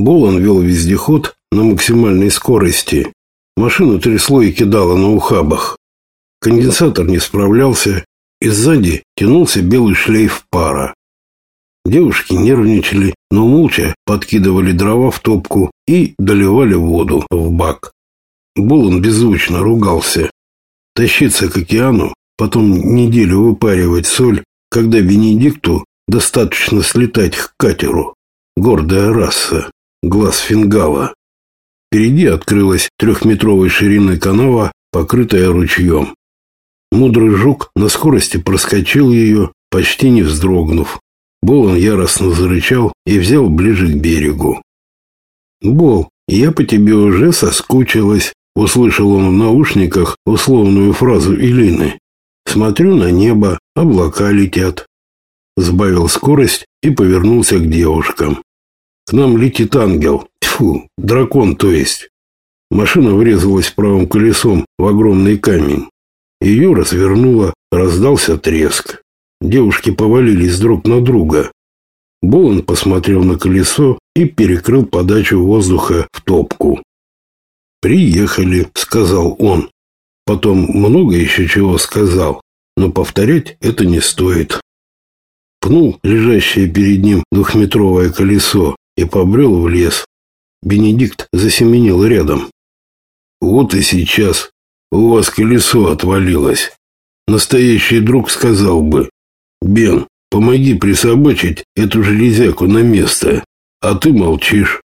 Болон вел вездеход на максимальной скорости. Машину трясло и кидало на ухабах. Конденсатор не справлялся, и сзади тянулся белый шлейф пара. Девушки нервничали, но молча подкидывали дрова в топку и доливали воду в бак. Булан беззвучно ругался. Тащиться к океану, потом неделю выпаривать соль, когда Бенедикту достаточно слетать к катеру. Гордая раса, глаз фингала. Впереди открылась трехметровой ширины канава, покрытая ручьем. Мудрый жук на скорости проскочил ее, почти не вздрогнув. Болон яростно зарычал и взял ближе к берегу. «Бол, я по тебе уже соскучилась», — услышал он в наушниках условную фразу Илины. «Смотрю на небо, облака летят». Сбавил скорость и повернулся к девушкам. «К нам летит ангел. Тьфу, дракон, то есть». Машина врезалась правым колесом в огромный камень. Ее развернуло, раздался треск. Девушки повалились друг на друга. Болон посмотрел на колесо и перекрыл подачу воздуха в топку. «Приехали», — сказал он. Потом много еще чего сказал, но повторять это не стоит. Пнул лежащее перед ним двухметровое колесо и побрел в лес. Бенедикт засеменил рядом. «Вот и сейчас у вас колесо отвалилось. Настоящий друг сказал бы, Бен, помоги присобачить эту железяку на место, а ты молчишь.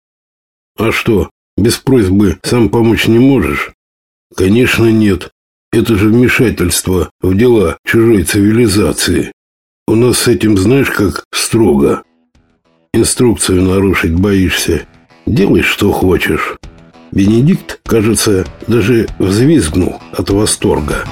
А что, без просьбы сам помочь не можешь? Конечно, нет. Это же вмешательство в дела чужой цивилизации. У нас с этим знаешь как строго. Инструкцию нарушить боишься. Делай, что хочешь. Бенедикт, кажется, даже взвизгнул от восторга.